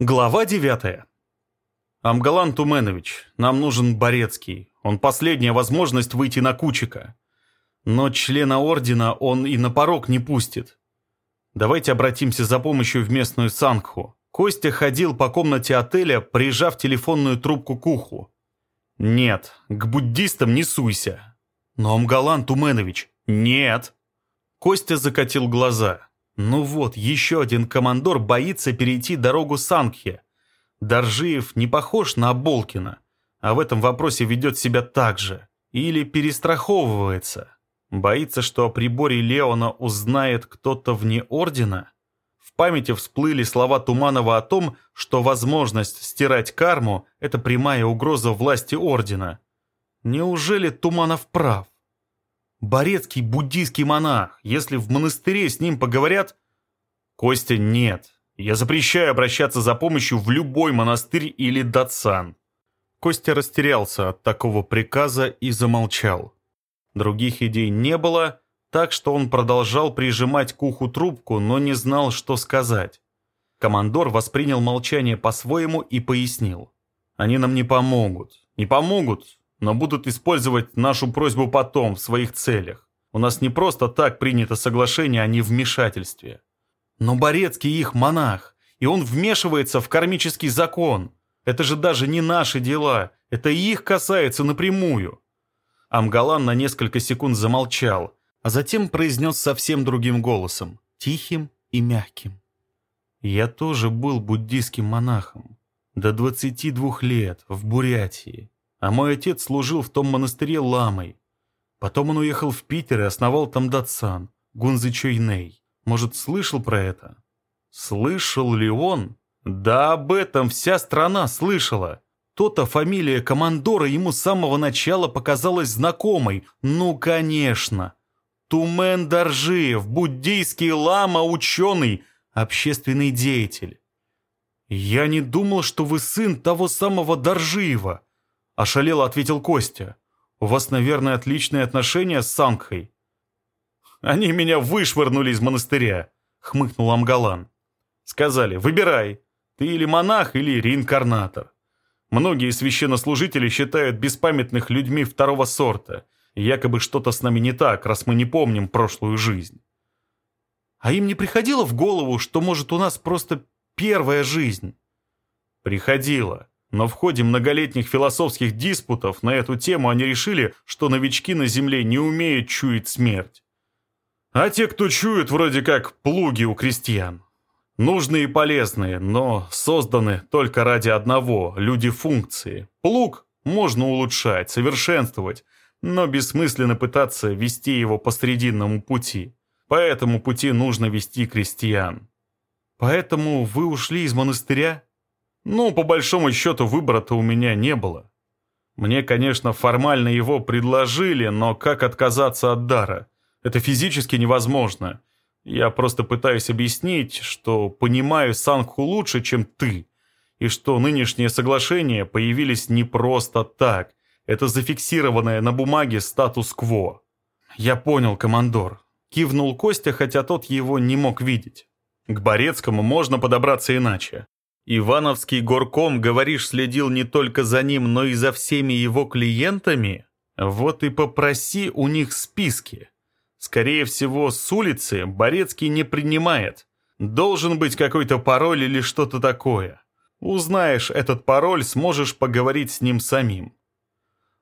Глава 9. Амгалан Туменович, нам нужен Борецкий. Он последняя возможность выйти на Кучика. Но члена ордена он и на порог не пустит. Давайте обратимся за помощью в местную Сангху. Костя ходил по комнате отеля, прижав телефонную трубку к уху. Нет, к буддистам не суйся. Но Амгалан Туменович, нет. Костя закатил глаза. Ну вот, еще один командор боится перейти дорогу Сангхе. Даржиев не похож на Болкина, а в этом вопросе ведет себя так же. Или перестраховывается. Боится, что о приборе Леона узнает кто-то вне Ордена? В памяти всплыли слова Туманова о том, что возможность стирать карму – это прямая угроза власти Ордена. Неужели Туманов прав? Борецкий буддийский монах. Если в монастыре с ним поговорят... Костя, нет. Я запрещаю обращаться за помощью в любой монастырь или датсан. Костя растерялся от такого приказа и замолчал. Других идей не было, так что он продолжал прижимать к уху трубку, но не знал, что сказать. Командор воспринял молчание по-своему и пояснил. «Они нам не помогут. Не помогут, но будут использовать нашу просьбу потом в своих целях. У нас не просто так принято соглашение о невмешательстве. Но Борецкий их монах, и он вмешивается в кармический закон. Это же даже не наши дела, это их касается напрямую. Амгалан на несколько секунд замолчал, а затем произнес совсем другим голосом, тихим и мягким. «Я тоже был буддийским монахом. До 22 лет, в Бурятии. А мой отец служил в том монастыре ламой. Потом он уехал в Питер и основал там датсан, Гунзы Чойней. Может, слышал про это? Слышал ли он? Да об этом вся страна слышала. То-то фамилия командора ему с самого начала показалась знакомой. Ну, конечно. Тумен Даржиев, буддийский лама, ученый, общественный деятель. Я не думал, что вы сын того самого Даржиева. Ошалело ответил Костя. «У вас, наверное, отличные отношения с Сангхой». «Они меня вышвырнули из монастыря», — хмыкнул Амгалан. «Сказали, выбирай, ты или монах, или реинкарнатор. Многие священнослужители считают беспамятных людьми второго сорта, якобы что-то с нами не так, раз мы не помним прошлую жизнь». «А им не приходило в голову, что, может, у нас просто первая жизнь?» «Приходило», но в ходе многолетних философских диспутов на эту тему они решили, что новички на Земле не умеют чуять смерть. А те, кто чуют, вроде как плуги у крестьян. Нужные и полезные, но созданы только ради одного – люди функции. Плуг можно улучшать, совершенствовать, но бессмысленно пытаться вести его по срединному пути. По этому пути нужно вести крестьян. Поэтому вы ушли из монастыря? Ну, по большому счету, выбора-то у меня не было. Мне, конечно, формально его предложили, но как отказаться от дара? Это физически невозможно. Я просто пытаюсь объяснить, что понимаю Санху лучше, чем ты, и что нынешние соглашения появились не просто так. Это зафиксированное на бумаге статус-кво. Я понял, командор. Кивнул Костя, хотя тот его не мог видеть. К Борецкому можно подобраться иначе. Ивановский горком, говоришь, следил не только за ним, но и за всеми его клиентами? Вот и попроси у них списки. Скорее всего, с улицы Борецкий не принимает. Должен быть какой-то пароль или что-то такое. Узнаешь этот пароль, сможешь поговорить с ним самим.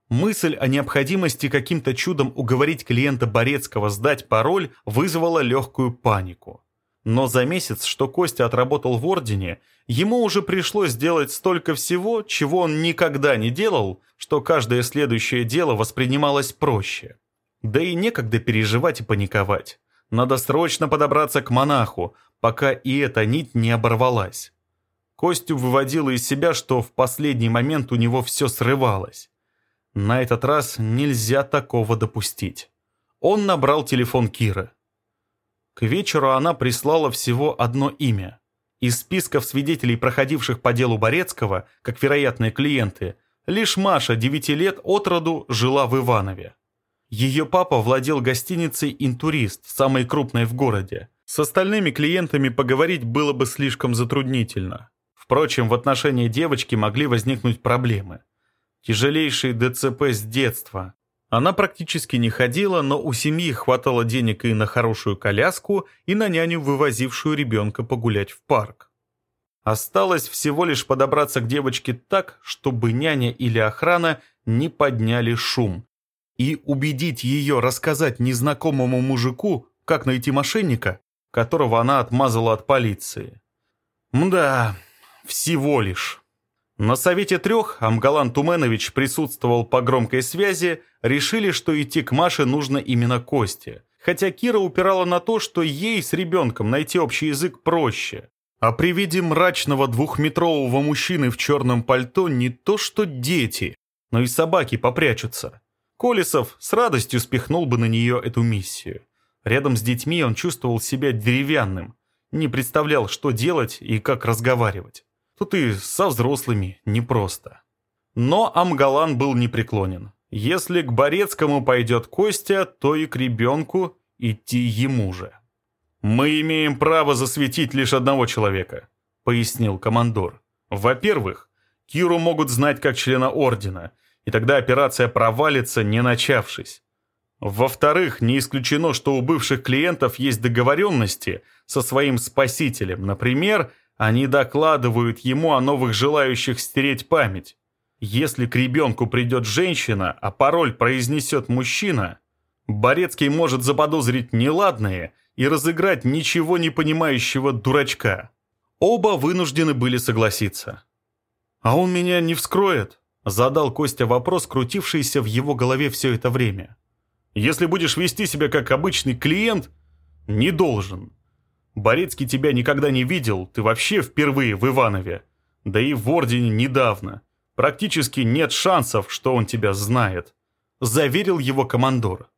Мысль о необходимости каким-то чудом уговорить клиента Борецкого сдать пароль вызвала легкую панику. Но за месяц, что Костя отработал в Ордене, ему уже пришлось сделать столько всего, чего он никогда не делал, что каждое следующее дело воспринималось проще. Да и некогда переживать и паниковать. Надо срочно подобраться к монаху, пока и эта нить не оборвалась. Костю выводило из себя, что в последний момент у него все срывалось. На этот раз нельзя такого допустить. Он набрал телефон Киры. К вечеру она прислала всего одно имя. Из списков свидетелей, проходивших по делу Борецкого, как вероятные клиенты, лишь Маша, 9 лет от роду, жила в Иванове. Ее папа владел гостиницей «Интурист», самой крупной в городе. С остальными клиентами поговорить было бы слишком затруднительно. Впрочем, в отношении девочки могли возникнуть проблемы. Тяжелейший ДЦП с детства. Она практически не ходила, но у семьи хватало денег и на хорошую коляску, и на няню, вывозившую ребенка погулять в парк. Осталось всего лишь подобраться к девочке так, чтобы няня или охрана не подняли шум, и убедить ее рассказать незнакомому мужику, как найти мошенника, которого она отмазала от полиции. Мда, всего лишь. На совете трех Амгалан Туменович присутствовал по громкой связи, решили, что идти к Маше нужно именно Косте. Хотя Кира упирала на то, что ей с ребенком найти общий язык проще. А при виде мрачного двухметрового мужчины в черном пальто не то что дети, но и собаки попрячутся. Колесов с радостью спихнул бы на нее эту миссию. Рядом с детьми он чувствовал себя деревянным, не представлял, что делать и как разговаривать. Тут и со взрослыми непросто. Но Амгалан был непреклонен. Если к Борецкому пойдет Костя, то и к ребенку идти ему же. «Мы имеем право засветить лишь одного человека», — пояснил командор. «Во-первых, Киру могут знать как члена Ордена, и тогда операция провалится, не начавшись. Во-вторых, не исключено, что у бывших клиентов есть договоренности со своим спасителем. Например, они докладывают ему о новых желающих стереть память. Если к ребенку придет женщина, а пароль произнесет мужчина, Борецкий может заподозрить неладное и разыграть ничего не понимающего дурачка. Оба вынуждены были согласиться. «А он меня не вскроет?» — задал Костя вопрос, крутившийся в его голове все это время. «Если будешь вести себя как обычный клиент, не должен. Борецкий тебя никогда не видел, ты вообще впервые в Иванове. Да и в Ордене недавно. Практически нет шансов, что он тебя знает», — заверил его командор.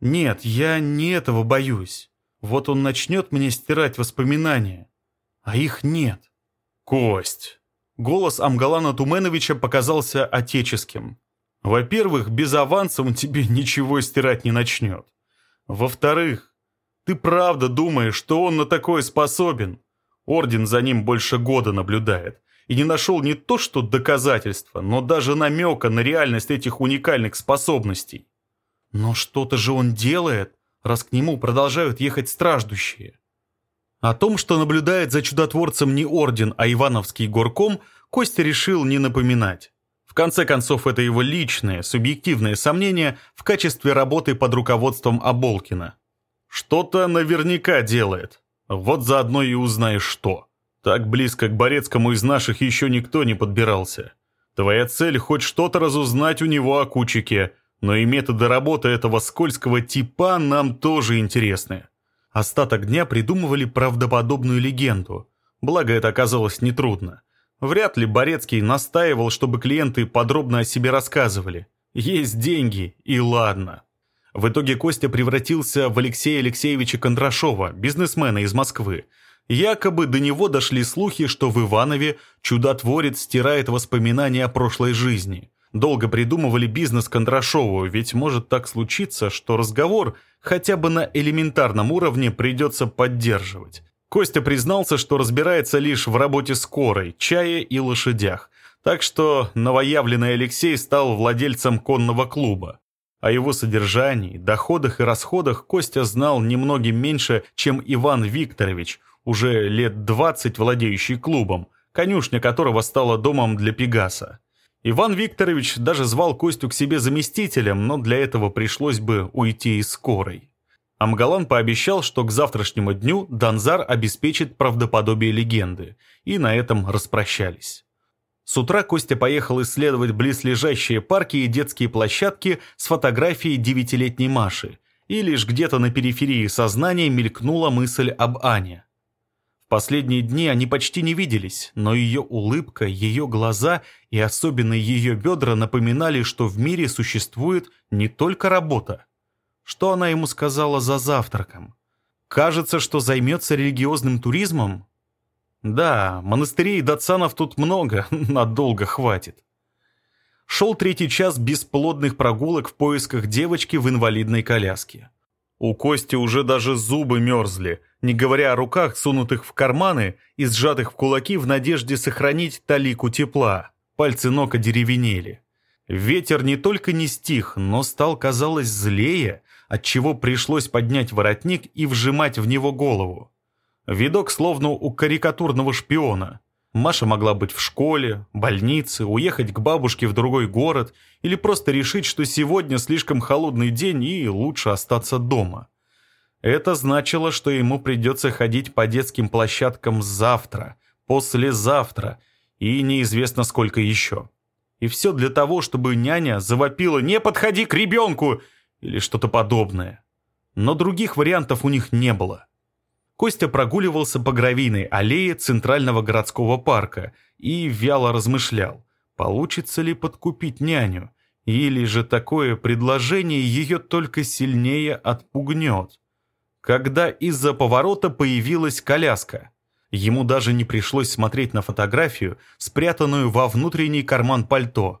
«Нет, я не этого боюсь. Вот он начнет мне стирать воспоминания, а их нет. Кость. Голос Амгалана Туменовича показался отеческим. Во-первых, без аванса он тебе ничего стирать не начнет. Во-вторых, ты правда думаешь, что он на такое способен? Орден за ним больше года наблюдает и не нашел не то что доказательства, но даже намека на реальность этих уникальных способностей. Но что-то же он делает, раз к нему продолжают ехать страждущие. О том, что наблюдает за чудотворцем не орден, а Ивановский горком, Костя решил не напоминать. В конце концов, это его личное, субъективное сомнение в качестве работы под руководством Аболкина. Что-то наверняка делает. Вот заодно и узнаешь что. Так близко к Борецкому из наших еще никто не подбирался. Твоя цель хоть что-то разузнать у него о Кучике – но и методы работы этого скользкого типа нам тоже интересны. Остаток дня придумывали правдоподобную легенду. Благо, это оказалось нетрудно. Вряд ли Борецкий настаивал, чтобы клиенты подробно о себе рассказывали. Есть деньги, и ладно. В итоге Костя превратился в Алексея Алексеевича Кондрашова, бизнесмена из Москвы. Якобы до него дошли слухи, что в Иванове чудотворец стирает воспоминания о прошлой жизни. Долго придумывали бизнес Кондрашову, ведь может так случиться, что разговор хотя бы на элементарном уровне придется поддерживать. Костя признался, что разбирается лишь в работе скорой, чае и лошадях, так что новоявленный Алексей стал владельцем конного клуба. О его содержании, доходах и расходах Костя знал немногим меньше, чем Иван Викторович, уже лет 20 владеющий клубом, конюшня которого стала домом для Пегаса. Иван Викторович даже звал Костю к себе заместителем, но для этого пришлось бы уйти из скорой. Амгалан пообещал, что к завтрашнему дню Данзар обеспечит правдоподобие легенды, и на этом распрощались. С утра Костя поехал исследовать близлежащие парки и детские площадки с фотографией девятилетней Маши, и лишь где-то на периферии сознания мелькнула мысль об Ане. Последние дни они почти не виделись, но ее улыбка, ее глаза и особенно ее бедра напоминали, что в мире существует не только работа. Что она ему сказала за завтраком? Кажется, что займется религиозным туризмом? Да, монастырей и датсанов тут много, надолго хватит. Шел третий час бесплодных прогулок в поисках девочки в инвалидной коляске. У Кости уже даже зубы мерзли, не говоря о руках, сунутых в карманы и сжатых в кулаки в надежде сохранить талику тепла. Пальцы ног одеревенели. Ветер не только не стих, но стал, казалось, злее, отчего пришлось поднять воротник и вжимать в него голову. Видок словно у карикатурного шпиона. Маша могла быть в школе, больнице, уехать к бабушке в другой город или просто решить, что сегодня слишком холодный день и лучше остаться дома. Это значило, что ему придется ходить по детским площадкам завтра, послезавтра и неизвестно сколько еще. И все для того, чтобы няня завопила «Не подходи к ребенку!» или что-то подобное. Но других вариантов у них не было. Костя прогуливался по гравийной аллее Центрального городского парка и вяло размышлял, получится ли подкупить няню, или же такое предложение ее только сильнее отпугнет. Когда из-за поворота появилась коляска. Ему даже не пришлось смотреть на фотографию, спрятанную во внутренний карман пальто.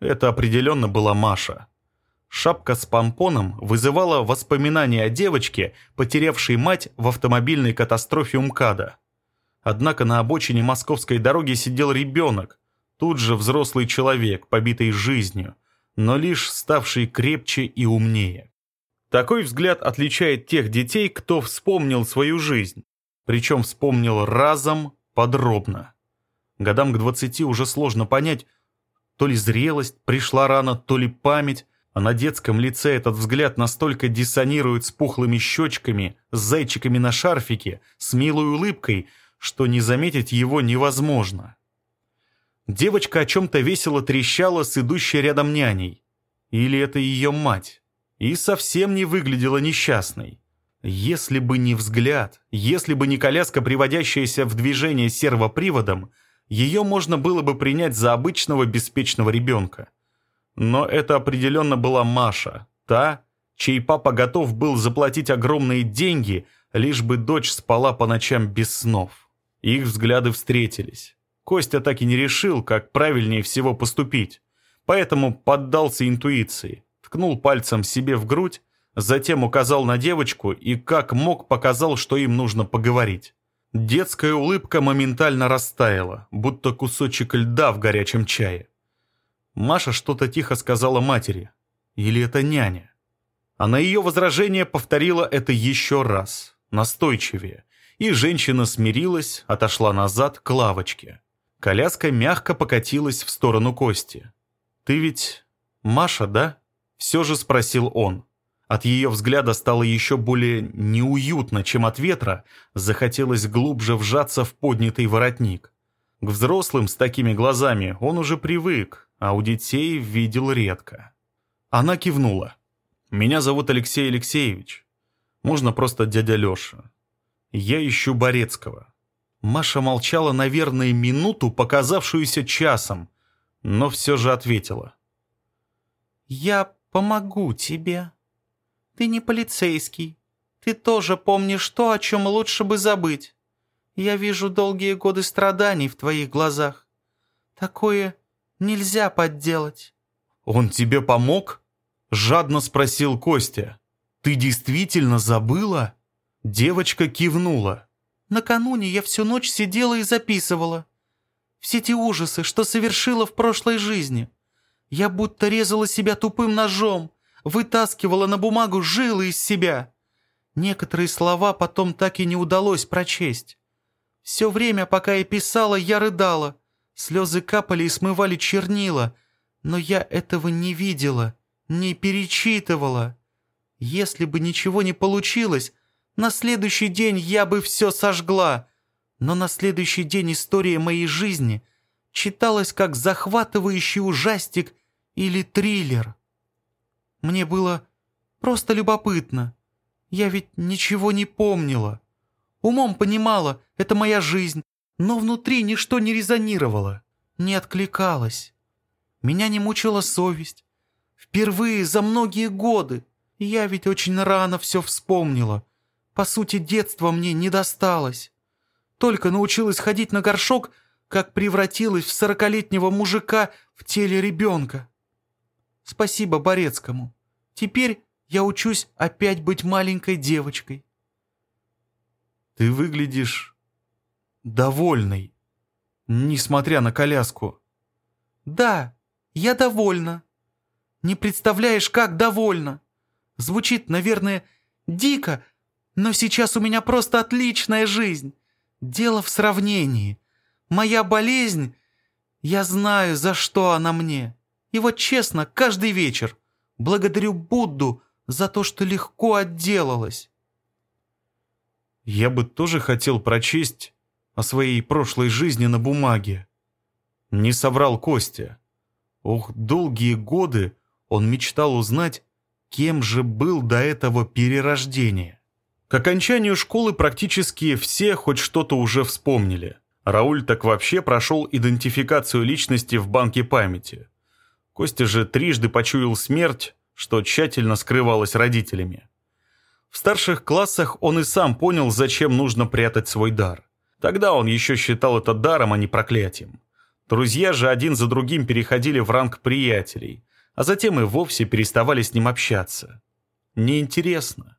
Это определенно была Маша. Шапка с помпоном вызывала воспоминания о девочке, потерявшей мать в автомобильной катастрофе УМКАДа. Однако на обочине московской дороги сидел ребенок, тут же взрослый человек, побитый жизнью, но лишь ставший крепче и умнее. Такой взгляд отличает тех детей, кто вспомнил свою жизнь, причем вспомнил разом, подробно. Годам к двадцати уже сложно понять, то ли зрелость пришла рано, то ли память, а на детском лице этот взгляд настолько диссонирует с пухлыми щечками, с зайчиками на шарфике, с милой улыбкой, что не заметить его невозможно. Девочка о чем-то весело трещала с идущей рядом няней. Или это ее мать? И совсем не выглядела несчастной. Если бы не взгляд, если бы не коляска, приводящаяся в движение сервоприводом, ее можно было бы принять за обычного беспечного ребенка. Но это определенно была Маша, та, чей папа готов был заплатить огромные деньги, лишь бы дочь спала по ночам без снов. Их взгляды встретились. Костя так и не решил, как правильнее всего поступить, поэтому поддался интуиции, ткнул пальцем себе в грудь, затем указал на девочку и как мог показал, что им нужно поговорить. Детская улыбка моментально растаяла, будто кусочек льда в горячем чае. Маша что-то тихо сказала матери. Или это няня? А на ее возражение повторила это еще раз, настойчивее. И женщина смирилась, отошла назад к лавочке. Коляска мягко покатилась в сторону Кости. «Ты ведь Маша, да?» Все же спросил он. От ее взгляда стало еще более неуютно, чем от ветра, захотелось глубже вжаться в поднятый воротник. К взрослым с такими глазами он уже привык, а у детей видел редко. Она кивнула. «Меня зовут Алексей Алексеевич. Можно просто дядя Леша. Я ищу Борецкого». Маша молчала, наверное, минуту, показавшуюся часом, но все же ответила. «Я помогу тебе. Ты не полицейский. Ты тоже помнишь то, о чем лучше бы забыть. Я вижу долгие годы страданий в твоих глазах. Такое нельзя подделать». «Он тебе помог?» — жадно спросил Костя. «Ты действительно забыла?» Девочка кивнула. «Накануне я всю ночь сидела и записывала. Все те ужасы, что совершила в прошлой жизни. Я будто резала себя тупым ножом, вытаскивала на бумагу жилы из себя. Некоторые слова потом так и не удалось прочесть. Все время, пока я писала, я рыдала. Слезы капали и смывали чернила, но я этого не видела, не перечитывала. Если бы ничего не получилось, на следующий день я бы все сожгла. Но на следующий день история моей жизни читалась как захватывающий ужастик или триллер. Мне было просто любопытно. Я ведь ничего не помнила. Умом понимала, это моя жизнь, но внутри ничто не резонировало, не откликалось. Меня не мучила совесть. Впервые за многие годы. Я ведь очень рано все вспомнила. По сути, детства мне не досталось. Только научилась ходить на горшок, как превратилась в сорокалетнего мужика в теле ребенка. Спасибо Борецкому. Теперь я учусь опять быть маленькой девочкой. Ты выглядишь довольной, несмотря на коляску. Да, я довольна. Не представляешь, как довольна. Звучит, наверное, дико, но сейчас у меня просто отличная жизнь. Дело в сравнении. Моя болезнь... Я знаю, за что она мне. И вот честно, каждый вечер благодарю Будду за то, что легко отделалась. Я бы тоже хотел прочесть о своей прошлой жизни на бумаге. Не соврал Костя. Ох, долгие годы он мечтал узнать, кем же был до этого перерождения. К окончанию школы практически все хоть что-то уже вспомнили. Рауль так вообще прошел идентификацию личности в банке памяти. Костя же трижды почуял смерть, что тщательно скрывалось родителями. В старших классах он и сам понял, зачем нужно прятать свой дар. Тогда он еще считал это даром, а не проклятием. Друзья же один за другим переходили в ранг приятелей, а затем и вовсе переставали с ним общаться. Неинтересно.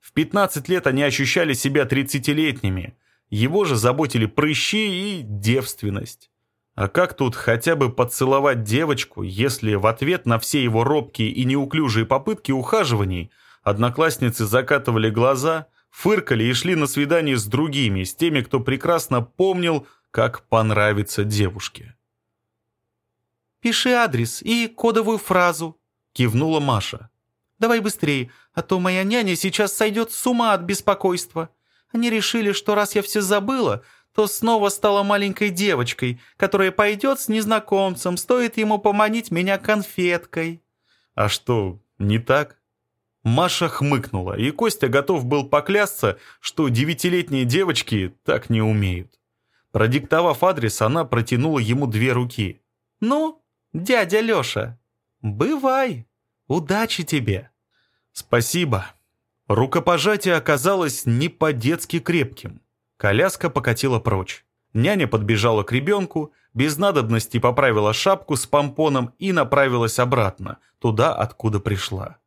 В 15 лет они ощущали себя 30-летними, его же заботили прыщи и девственность. А как тут хотя бы поцеловать девочку, если в ответ на все его робкие и неуклюжие попытки ухаживаний одноклассницы закатывали глаза, фыркали и шли на свидание с другими, с теми, кто прекрасно помнил, как понравится девушке. «Пиши адрес и кодовую фразу», — кивнула Маша. «Давай быстрее, а то моя няня сейчас сойдет с ума от беспокойства. Они решили, что раз я все забыла, то снова стала маленькой девочкой, которая пойдет с незнакомцем, стоит ему поманить меня конфеткой». «А что, не так?» Маша хмыкнула, и Костя готов был поклясться, что девятилетние девочки так не умеют. Продиктовав адрес, она протянула ему две руки. «Ну, дядя Леша, бывай, удачи тебе». «Спасибо». Рукопожатие оказалось не по-детски крепким. Коляска покатила прочь. Няня подбежала к ребенку, без надобности поправила шапку с помпоном и направилась обратно, туда, откуда пришла.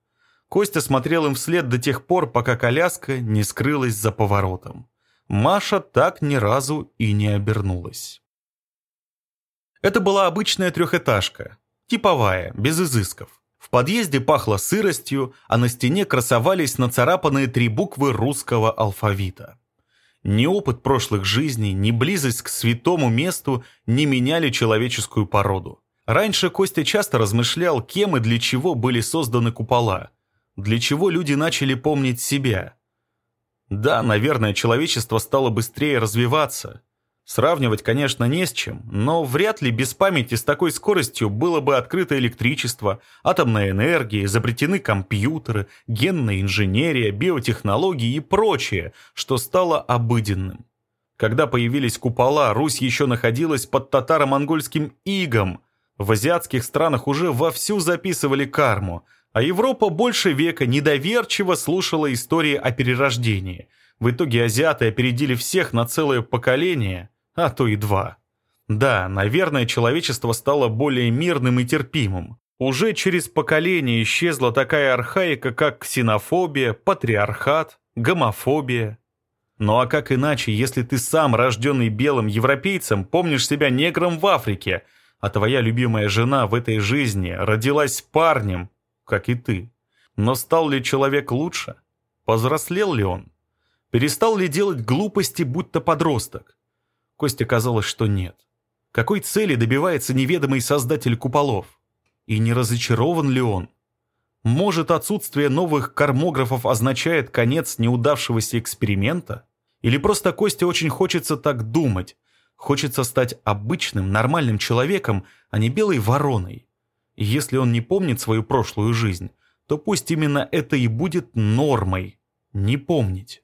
Костя смотрел им вслед до тех пор, пока коляска не скрылась за поворотом. Маша так ни разу и не обернулась. Это была обычная трехэтажка, типовая, без изысков. В подъезде пахло сыростью, а на стене красовались нацарапанные три буквы русского алфавита. Ни опыт прошлых жизней, ни близость к святому месту не меняли человеческую породу. Раньше Костя часто размышлял, кем и для чего были созданы купола, для чего люди начали помнить себя. Да, наверное, человечество стало быстрее развиваться, Сравнивать, конечно, не с чем, но вряд ли без памяти с такой скоростью было бы открыто электричество, атомная энергия, изобретены компьютеры, генная инженерия, биотехнологии и прочее, что стало обыденным. Когда появились купола, Русь еще находилась под татаро-монгольским игом. В азиатских странах уже вовсю записывали карму, а Европа больше века недоверчиво слушала истории о перерождении. В итоге азиаты опередили всех на целое поколение – а то и два. Да, наверное, человечество стало более мирным и терпимым. Уже через поколение исчезла такая архаика, как ксенофобия, патриархат, гомофобия. Ну а как иначе, если ты сам, рожденный белым европейцем, помнишь себя негром в Африке, а твоя любимая жена в этой жизни родилась парнем, как и ты? Но стал ли человек лучше? Повзрослел ли он? Перестал ли делать глупости, будто подросток? Косте казалось, что нет. Какой цели добивается неведомый создатель куполов? И не разочарован ли он? Может, отсутствие новых кармографов означает конец неудавшегося эксперимента? Или просто Косте очень хочется так думать, хочется стать обычным, нормальным человеком, а не белой вороной? Если он не помнит свою прошлую жизнь, то пусть именно это и будет нормой – не помнить.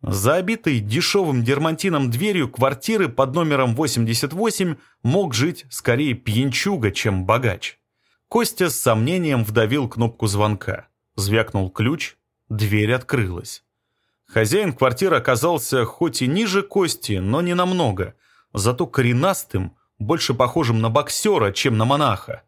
За обитой дешевым дермантином дверью квартиры под номером 88 мог жить скорее пьянчуга, чем богач. Костя с сомнением вдавил кнопку звонка. Звякнул ключ, дверь открылась. Хозяин квартиры оказался хоть и ниже Кости, но не намного, зато коренастым, больше похожим на боксера, чем на монаха.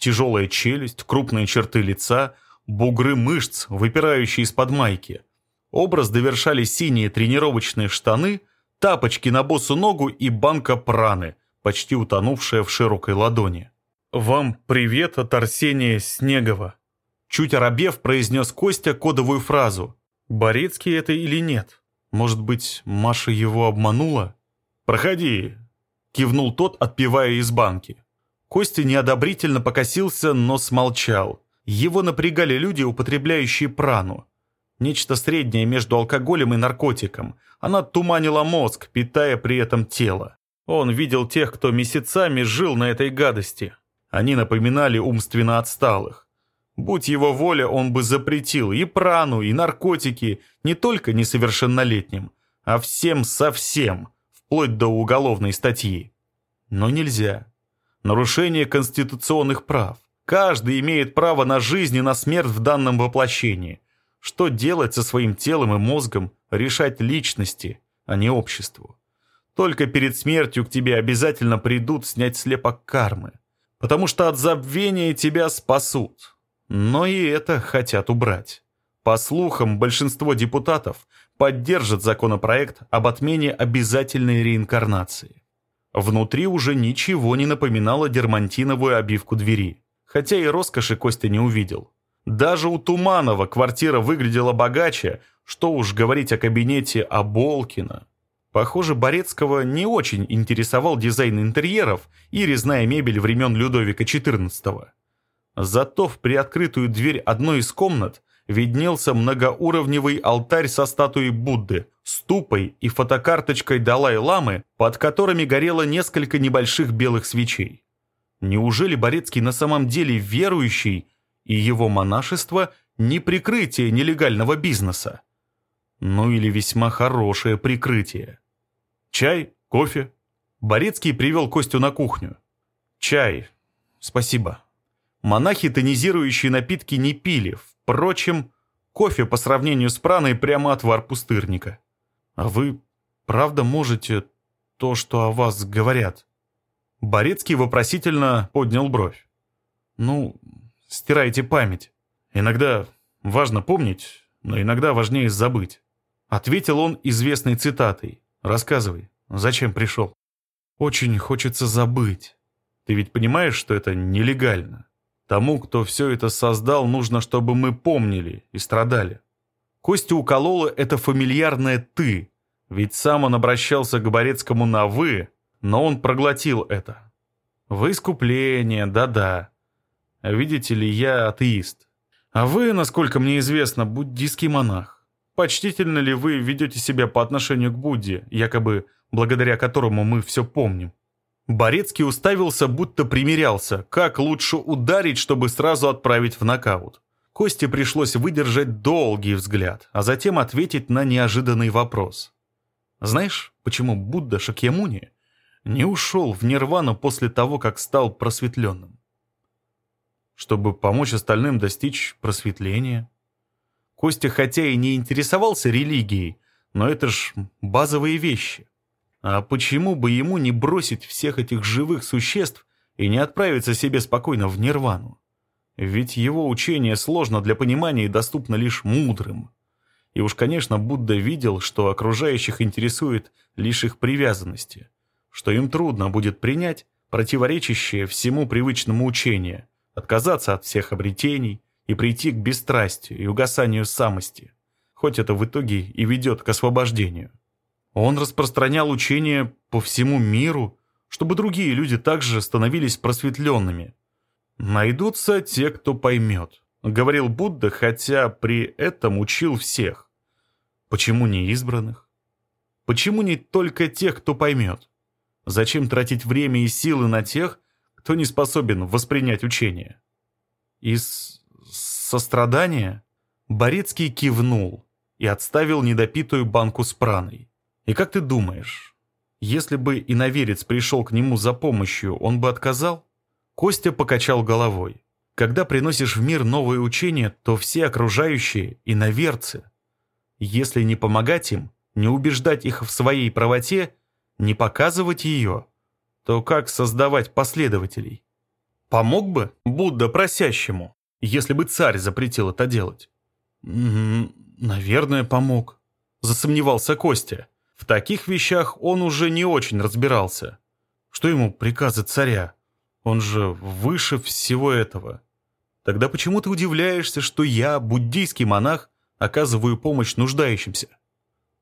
Тяжелая челюсть, крупные черты лица, бугры мышц, выпирающие из-под майки – Образ довершали синие тренировочные штаны, тапочки на босу ногу и банка праны, почти утонувшая в широкой ладони. «Вам привет от Арсения Снегова», Чуть оробев, произнес Костя кодовую фразу. Борецкий это или нет? Может быть, Маша его обманула? «Проходи», — кивнул тот, отпивая из банки. Костя неодобрительно покосился, но смолчал. Его напрягали люди, употребляющие прану. Нечто среднее между алкоголем и наркотиком. Она туманила мозг, питая при этом тело. Он видел тех, кто месяцами жил на этой гадости. Они напоминали умственно отсталых. Будь его воля, он бы запретил и прану, и наркотики не только несовершеннолетним, а всем совсем, вплоть до уголовной статьи. Но нельзя. Нарушение конституционных прав. Каждый имеет право на жизнь и на смерть в данном воплощении. Что делать со своим телом и мозгом, решать личности, а не обществу. Только перед смертью к тебе обязательно придут снять слепок кармы. Потому что от забвения тебя спасут. Но и это хотят убрать. По слухам, большинство депутатов поддержат законопроект об отмене обязательной реинкарнации. Внутри уже ничего не напоминало дермантиновую обивку двери, хотя и роскоши Костя не увидел. Даже у Туманова квартира выглядела богаче, что уж говорить о кабинете Аболкина. Похоже, Борецкого не очень интересовал дизайн интерьеров и резная мебель времен Людовика XIV. Зато в приоткрытую дверь одной из комнат виднелся многоуровневый алтарь со статуей Будды, ступой и фотокарточкой Далай-ламы, под которыми горело несколько небольших белых свечей. Неужели Борецкий на самом деле верующий, и его монашество не прикрытие нелегального бизнеса? Ну или весьма хорошее прикрытие. Чай? Кофе? Борецкий привел Костю на кухню. Чай. Спасибо. Монахи тонизирующие напитки не пили. Впрочем, кофе по сравнению с праной прямо отвар пустырника. А вы правда можете то, что о вас говорят? Борецкий вопросительно поднял бровь. Ну, стирайте память. Иногда важно помнить, но иногда важнее забыть. Ответил он известной цитатой. Рассказывай, зачем пришел? Очень хочется забыть. Ты ведь понимаешь, что это нелегально? Тому, кто все это создал, нужно, чтобы мы помнили и страдали. Костя уколола это фамильярное «ты», ведь сам он обращался к Борецкому на «вы», но он проглотил это. Вы искупление, да-да. Видите ли, я атеист. А вы, насколько мне известно, буддийский монах. Почтительно ли вы ведете себя по отношению к Будде, якобы благодаря которому мы все помним? Борецкий уставился, будто примерялся, как лучше ударить, чтобы сразу отправить в нокаут. Косте пришлось выдержать долгий взгляд, а затем ответить на неожиданный вопрос. Знаешь, почему Будда Шакьямуни не ушел в нирвану после того, как стал просветленным? Чтобы помочь остальным достичь просветления. Костя хотя и не интересовался религией, но это ж базовые вещи. А почему бы ему не бросить всех этих живых существ и не отправиться себе спокойно в нирвану? Ведь его учение сложно для понимания и доступно лишь мудрым. И уж, конечно, Будда видел, что окружающих интересует лишь их привязанности, что им трудно будет принять противоречащее всему привычному учение, отказаться от всех обретений и прийти к бесстрастию и угасанию самости, хоть это в итоге и ведет к освобождению. Он распространял учение по всему миру, чтобы другие люди также становились просветленными. «Найдутся те, кто поймет», — говорил Будда, хотя при этом учил всех. Почему не избранных? Почему не только тех, кто поймет? Зачем тратить время и силы на тех, кто не способен воспринять учение? Из сострадания Борецкий кивнул и отставил недопитую банку с праной. И как ты думаешь, если бы иноверец пришел к нему за помощью, он бы отказал? Костя покачал головой. Когда приносишь в мир новые учения, то все окружающие – иноверцы. Если не помогать им, не убеждать их в своей правоте, не показывать ее, то как создавать последователей? Помог бы Будда просящему, если бы царь запретил это делать? наверное, помог. Засомневался Костя. В таких вещах он уже не очень разбирался. Что ему приказы царя? Он же выше всего этого. Тогда почему ты удивляешься, что я, буддийский монах, оказываю помощь нуждающимся?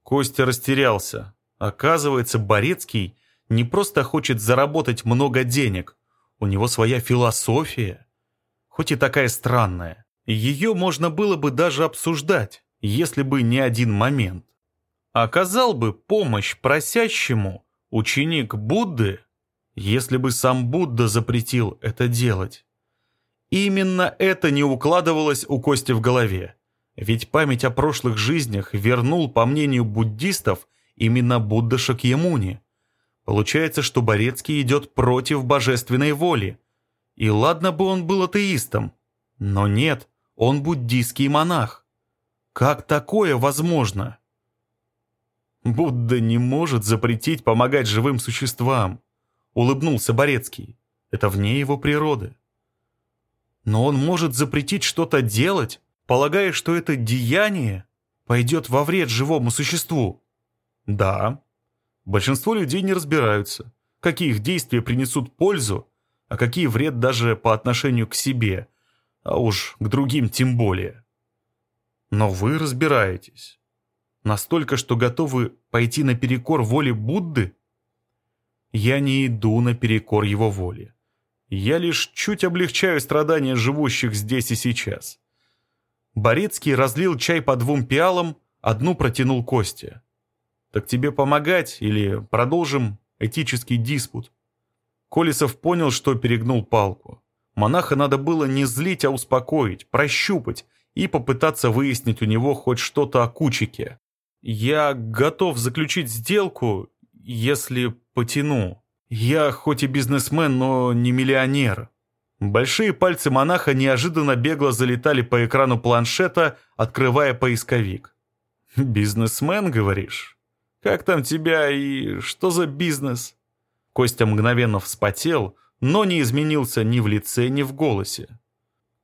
Костя растерялся. Оказывается, Борецкий не просто хочет заработать много денег. У него своя философия. Хоть и такая странная. Ее можно было бы даже обсуждать, если бы не один момент. Оказал бы помощь просящему ученик Будды, если бы сам Будда запретил это делать. Именно это не укладывалось у Кости в голове. Ведь память о прошлых жизнях вернул, по мнению буддистов, именно Будда Шакьямуни. Получается, что Борецкий идет против божественной воли. И ладно бы он был атеистом, но нет, он буддийский монах. Как такое возможно? Будда не может запретить помогать живым существам, улыбнулся Борецкий. Это вне его природы. Но он может запретить что-то делать, полагая, что это деяние пойдет во вред живому существу. Да, большинство людей не разбираются, какие их действия принесут пользу, а какие вред даже по отношению к себе, а уж к другим тем более. Но вы разбираетесь. Настолько, что готовы пойти наперекор воле Будды? Я не иду наперекор его воле. Я лишь чуть облегчаю страдания живущих здесь и сейчас. Борецкий разлил чай по двум пиалам, одну протянул Косте. Так тебе помогать или продолжим этический диспут? Колесов понял, что перегнул палку. Монаха надо было не злить, а успокоить, прощупать и попытаться выяснить у него хоть что-то о Кучике. «Я готов заключить сделку, если потяну», я хоть и бизнесмен, но не миллионер. Большие пальцы монаха неожиданно бегло залетали по экрану планшета, открывая поисковик. «Бизнесмен, говоришь? Как там тебя и что за бизнес?» Костя мгновенно вспотел, но не изменился ни в лице, ни в голосе.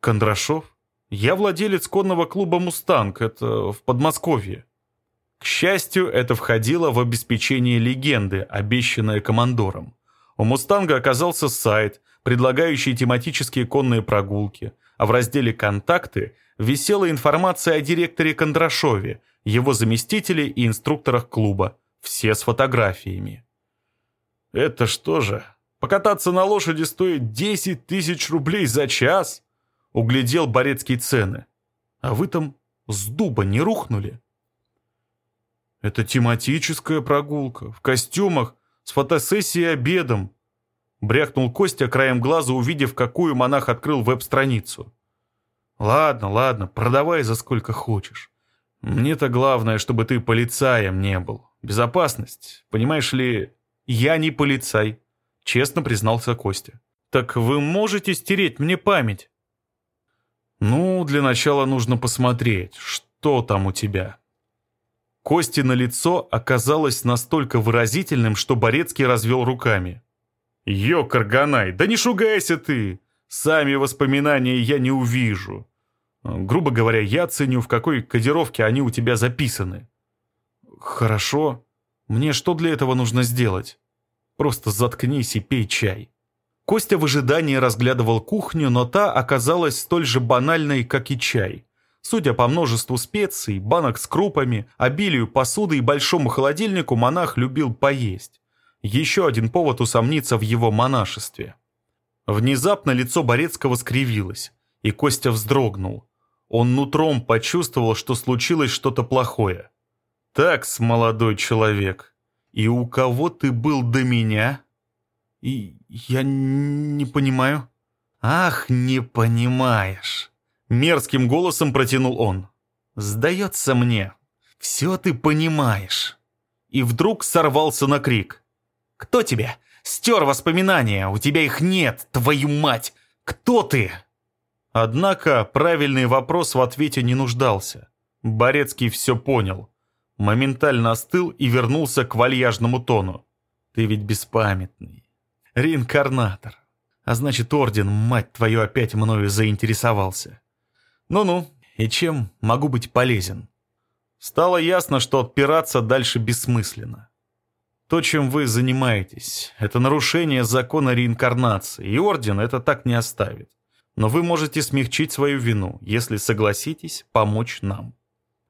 «Кондрашов? Я владелец конного клуба «Мустанг», это в Подмосковье». К счастью, это входило в обеспечение легенды, обещанное командором. У «Мустанга» оказался сайт, предлагающий тематические конные прогулки, а в разделе «Контакты» висела информация о директоре Кондрашове, его заместителе и инструкторах клуба, все с фотографиями. «Это что же, покататься на лошади стоит 10 тысяч рублей за час?» Углядел Борецкий цены. «А вы там с дуба не рухнули?» Это тематическая прогулка, в костюмах, с фотосессией обедом. Брякнул Костя краем глаза, увидев, какую монах открыл веб-страницу. Ладно, ладно, продавай за сколько хочешь. Мне-то главное, чтобы ты полицаем не был. Безопасность, понимаешь ли, я не полицай, честно признался Костя. Так вы можете стереть мне память? Ну, для начала нужно посмотреть, что там у тебя. Кости на лицо оказалось настолько выразительным, что Борецкий развел руками. «Ё, да не шугайся ты! Сами воспоминания я не увижу. Грубо говоря, я ценю, в какой кодировке они у тебя записаны». «Хорошо. Мне что для этого нужно сделать? Просто заткнись и пей чай». Костя в ожидании разглядывал кухню, но та оказалась столь же банальной, как и чай. Судя по множеству специй, банок с крупами, обилию посуды и большому холодильнику, монах любил поесть. Еще один повод усомниться в его монашестве. Внезапно лицо Борецкого скривилось, и Костя вздрогнул. Он нутром почувствовал, что случилось что-то плохое. «Такс, молодой человек, и у кого ты был до меня?» «И я не понимаю». «Ах, не понимаешь!» Мерзким голосом протянул он. «Сдается мне, все ты понимаешь». И вдруг сорвался на крик. «Кто тебе? Стер воспоминания, у тебя их нет, твою мать! Кто ты?» Однако правильный вопрос в ответе не нуждался. Борецкий все понял. Моментально остыл и вернулся к вальяжному тону. «Ты ведь беспамятный. Реинкарнатор. А значит, орден, мать твою, опять мною заинтересовался. Ну-ну, и чем могу быть полезен? Стало ясно, что отпираться дальше бессмысленно. То, чем вы занимаетесь, это нарушение закона реинкарнации, и Орден это так не оставит. Но вы можете смягчить свою вину, если согласитесь помочь нам.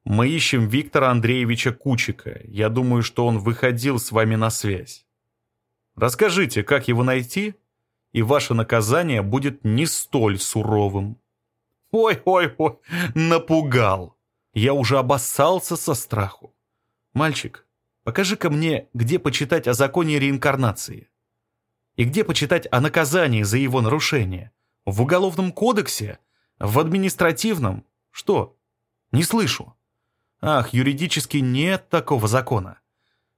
Мы ищем Виктора Андреевича Кучика. Я думаю, что он выходил с вами на связь. Расскажите, как его найти, и ваше наказание будет не столь суровым. Ой-ой-ой, напугал. Я уже обоссался со страху. Мальчик, покажи-ка мне, где почитать о законе реинкарнации. И где почитать о наказании за его нарушение. В уголовном кодексе? В административном? Что? Не слышу. Ах, юридически нет такого закона.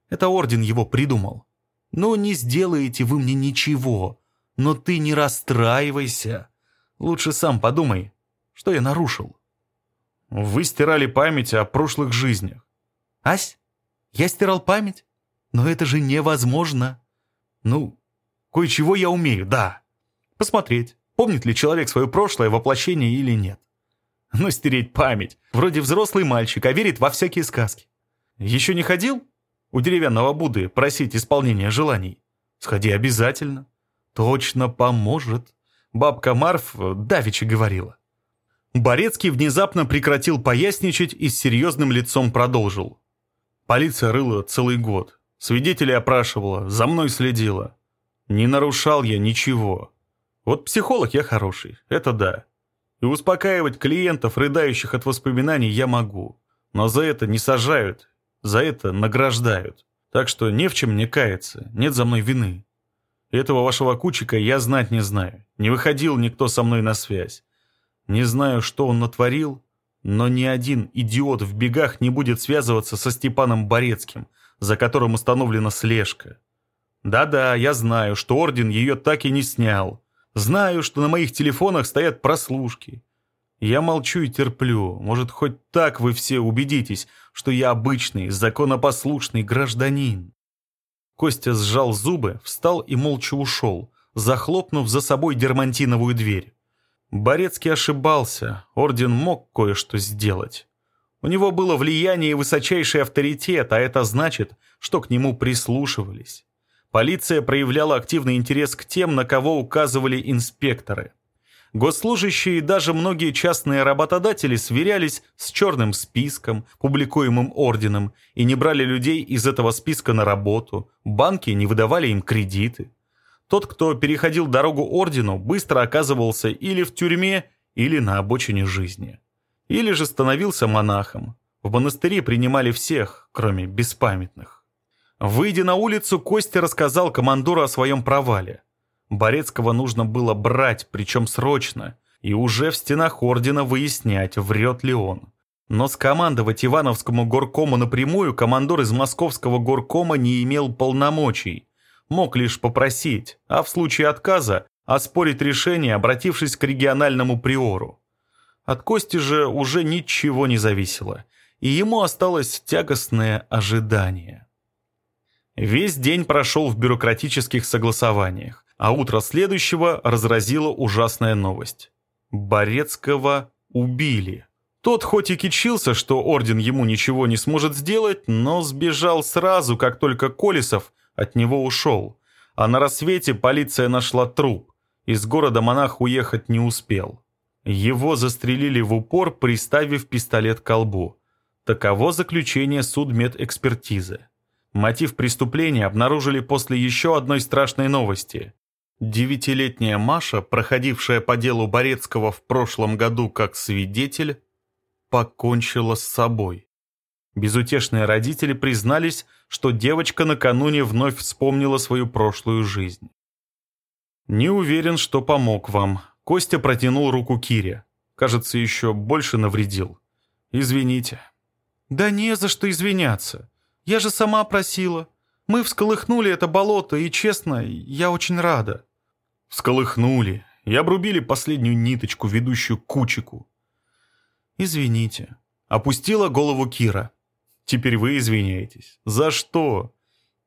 Это орден его придумал. Ну, не сделаете вы мне ничего. Но ты не расстраивайся. Лучше сам подумай, что я нарушил. Вы стирали память о прошлых жизнях. Ась, я стирал память? Но это же невозможно. Ну, кое-чего я умею, да. Посмотреть, помнит ли человек свое прошлое воплощение или нет. Но стереть память. Вроде взрослый мальчик, а верит во всякие сказки. Еще не ходил? У деревянного Будды просить исполнения желаний. Сходи обязательно. Точно поможет. Бабка Марф давеча говорила. Борецкий внезапно прекратил поясничать и с серьезным лицом продолжил. Полиция рыла целый год. Свидетелей опрашивала, за мной следила. Не нарушал я ничего. Вот психолог я хороший, это да. И успокаивать клиентов, рыдающих от воспоминаний, я могу. Но за это не сажают, за это награждают. Так что не в чем мне каяться, нет за мной вины. Этого вашего кучика я знать не знаю. Не выходил никто со мной на связь. Не знаю, что он натворил, но ни один идиот в бегах не будет связываться со Степаном Борецким, за которым установлена слежка. Да-да, я знаю, что орден ее так и не снял. Знаю, что на моих телефонах стоят прослушки. Я молчу и терплю. Может, хоть так вы все убедитесь, что я обычный, законопослушный гражданин. Костя сжал зубы, встал и молча ушел, захлопнув за собой дермантиновую дверь. Борецкий ошибался, орден мог кое-что сделать. У него было влияние и высочайший авторитет, а это значит, что к нему прислушивались. Полиция проявляла активный интерес к тем, на кого указывали инспекторы. Госслужащие и даже многие частные работодатели сверялись с черным списком, публикуемым орденом, и не брали людей из этого списка на работу, банки не выдавали им кредиты. Тот, кто переходил дорогу ордену, быстро оказывался или в тюрьме, или на обочине жизни. Или же становился монахом. В монастыре принимали всех, кроме беспамятных. Выйдя на улицу, Костя рассказал командору о своем провале. Борецкого нужно было брать, причем срочно, и уже в стенах ордена выяснять, врет ли он. Но скомандовать Ивановскому горкому напрямую командор из московского горкома не имел полномочий, мог лишь попросить, а в случае отказа оспорить решение, обратившись к региональному приору. От Кости же уже ничего не зависело, и ему осталось тягостное ожидание. Весь день прошел в бюрократических согласованиях, а утро следующего разразила ужасная новость. Борецкого убили. Тот хоть и кичился, что орден ему ничего не сможет сделать, но сбежал сразу, как только Колесов от него ушел. А на рассвете полиция нашла труп. Из города монах уехать не успел. Его застрелили в упор, приставив пистолет к колбу. Таково заключение судмедэкспертизы. Мотив преступления обнаружили после еще одной страшной новости. Девятилетняя Маша, проходившая по делу Борецкого в прошлом году как свидетель, покончила с собой. Безутешные родители признались, что девочка накануне вновь вспомнила свою прошлую жизнь. «Не уверен, что помог вам». Костя протянул руку Кире. Кажется, еще больше навредил. «Извините». «Да не за что извиняться. Я же сама просила. Мы всколыхнули это болото, и, честно, я очень рада». «Всколыхнули и обрубили последнюю ниточку, ведущую к кучику». «Извините». Опустила голову Кира. Теперь вы извиняетесь. За что?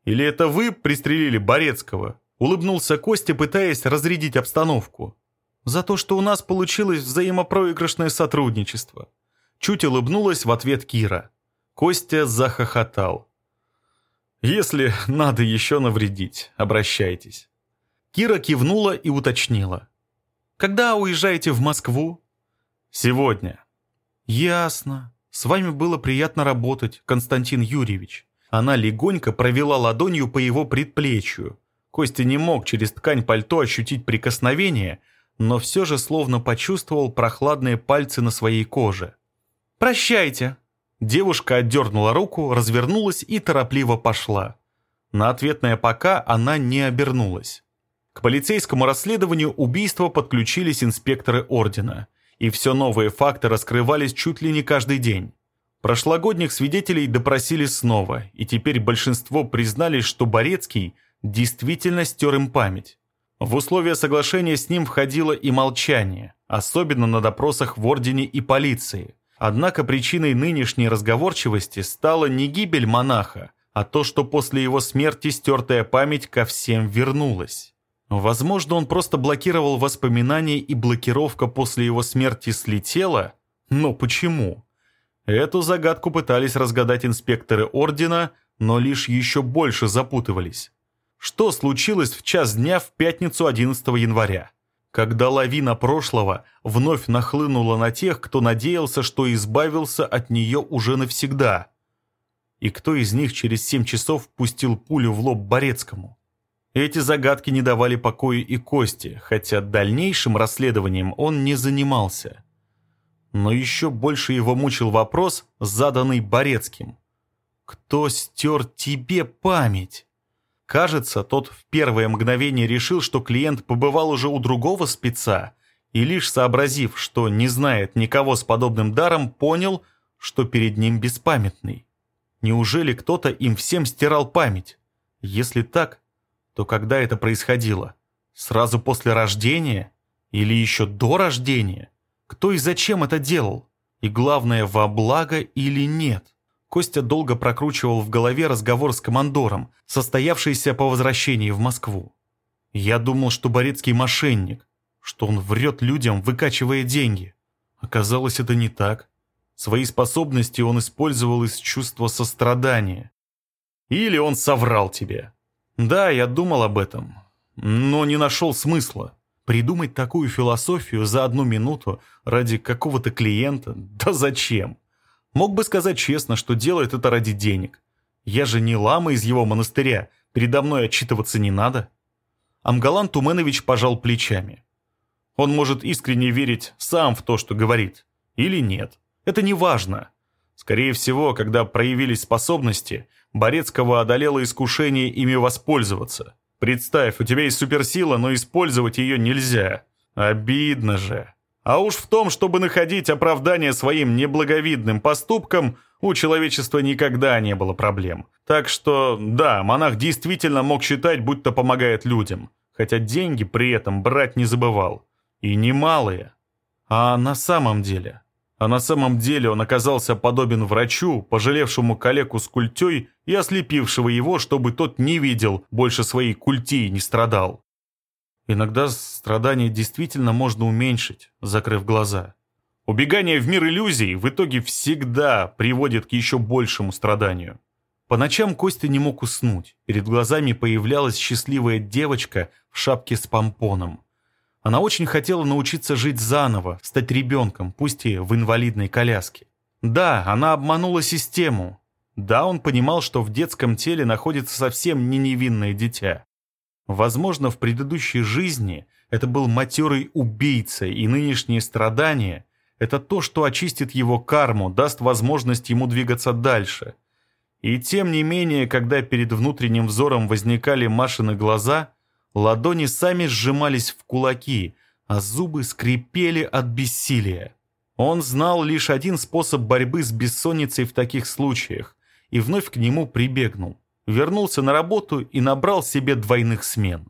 Или это вы пристрелили Борецкого? Улыбнулся Костя, пытаясь разрядить обстановку. За то, что у нас получилось взаимопроигрышное сотрудничество. Чуть улыбнулась в ответ Кира. Костя захохотал. «Если надо еще навредить, обращайтесь». Кира кивнула и уточнила. «Когда уезжаете в Москву?» «Сегодня». «Ясно. С вами было приятно работать, Константин Юрьевич». Она легонько провела ладонью по его предплечью. Костя не мог через ткань пальто ощутить прикосновение, но все же словно почувствовал прохладные пальцы на своей коже. «Прощайте!» Девушка отдернула руку, развернулась и торопливо пошла. На ответное «пока» она не обернулась. К полицейскому расследованию убийства подключились инспекторы ордена, и все новые факты раскрывались чуть ли не каждый день. Прошлогодних свидетелей допросили снова, и теперь большинство признали, что Борецкий действительно стер им память. В условия соглашения с ним входило и молчание, особенно на допросах в Ордене и полиции. Однако причиной нынешней разговорчивости стала не гибель монаха, а то, что после его смерти стертая память ко всем вернулась. Возможно, он просто блокировал воспоминания и блокировка после его смерти слетела? Но почему? Эту загадку пытались разгадать инспекторы Ордена, но лишь еще больше запутывались. Что случилось в час дня в пятницу 11 января? Когда лавина прошлого вновь нахлынула на тех, кто надеялся, что избавился от нее уже навсегда. И кто из них через семь часов пустил пулю в лоб Борецкому? Эти загадки не давали покоя и Кости, хотя дальнейшим расследованием он не занимался. Но еще больше его мучил вопрос, заданный Борецким. «Кто стер тебе память?» Кажется, тот в первое мгновение решил, что клиент побывал уже у другого спеца, и лишь сообразив, что не знает никого с подобным даром, понял, что перед ним беспамятный. Неужели кто-то им всем стирал память? Если так, то когда это происходило? Сразу после рождения? Или еще до рождения? Кто и зачем это делал? И главное, во благо или нет? Костя долго прокручивал в голове разговор с командором, состоявшийся по возвращении в Москву. Я думал, что Борецкий мошенник, что он врет людям, выкачивая деньги. Оказалось, это не так. Свои способности он использовал из чувства сострадания. Или он соврал тебе. Да, я думал об этом, но не нашел смысла. Придумать такую философию за одну минуту ради какого-то клиента? Да зачем? Мог бы сказать честно, что делает это ради денег. Я же не лама из его монастыря, передо мной отчитываться не надо. Амгалан Туменович пожал плечами. Он может искренне верить сам в то, что говорит. Или нет. Это не важно. Скорее всего, когда проявились способности, Борецкого одолело искушение ими воспользоваться. Представь, у тебя есть суперсила, но использовать ее нельзя. Обидно же. А уж в том, чтобы находить оправдание своим неблаговидным поступкам, у человечества никогда не было проблем. Так что, да, монах действительно мог считать, будто помогает людям, хотя деньги при этом брать не забывал. И немалые. А на самом деле... А на самом деле он оказался подобен врачу, пожалевшему калеку с культей и ослепившего его, чтобы тот не видел, больше своей культи и не страдал. Иногда страдания действительно можно уменьшить, закрыв глаза. Убегание в мир иллюзий в итоге всегда приводит к еще большему страданию. По ночам Костя не мог уснуть. Перед глазами появлялась счастливая девочка в шапке с помпоном. Она очень хотела научиться жить заново, стать ребенком, пусть и в инвалидной коляске. Да, она обманула систему. Да, он понимал, что в детском теле находится совсем не невинное дитя. Возможно, в предыдущей жизни это был матерый убийца, и нынешние страдания – это то, что очистит его карму, даст возможность ему двигаться дальше. И тем не менее, когда перед внутренним взором возникали Машины глаза, ладони сами сжимались в кулаки, а зубы скрипели от бессилия. Он знал лишь один способ борьбы с бессонницей в таких случаях, и вновь к нему прибегнул вернулся на работу и набрал себе двойных смен.